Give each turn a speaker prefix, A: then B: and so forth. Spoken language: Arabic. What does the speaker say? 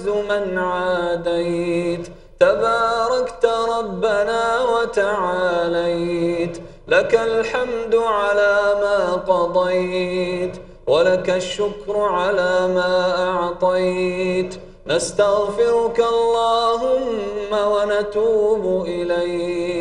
A: يعز من عاديت. تباركت ربنا وتعاليت. لك الحمد على ما قضيت ولك الشكر على ما أعطيت. نستغفرك اللهم ونتوب إليك.